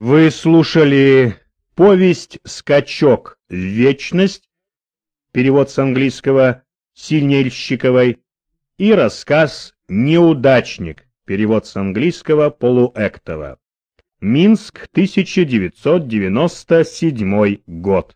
Вы слушали повесть «Скачок в вечность», перевод с английского Синельщиковой, и рассказ «Неудачник», перевод с английского Полуэктова. Минск, 1997 год.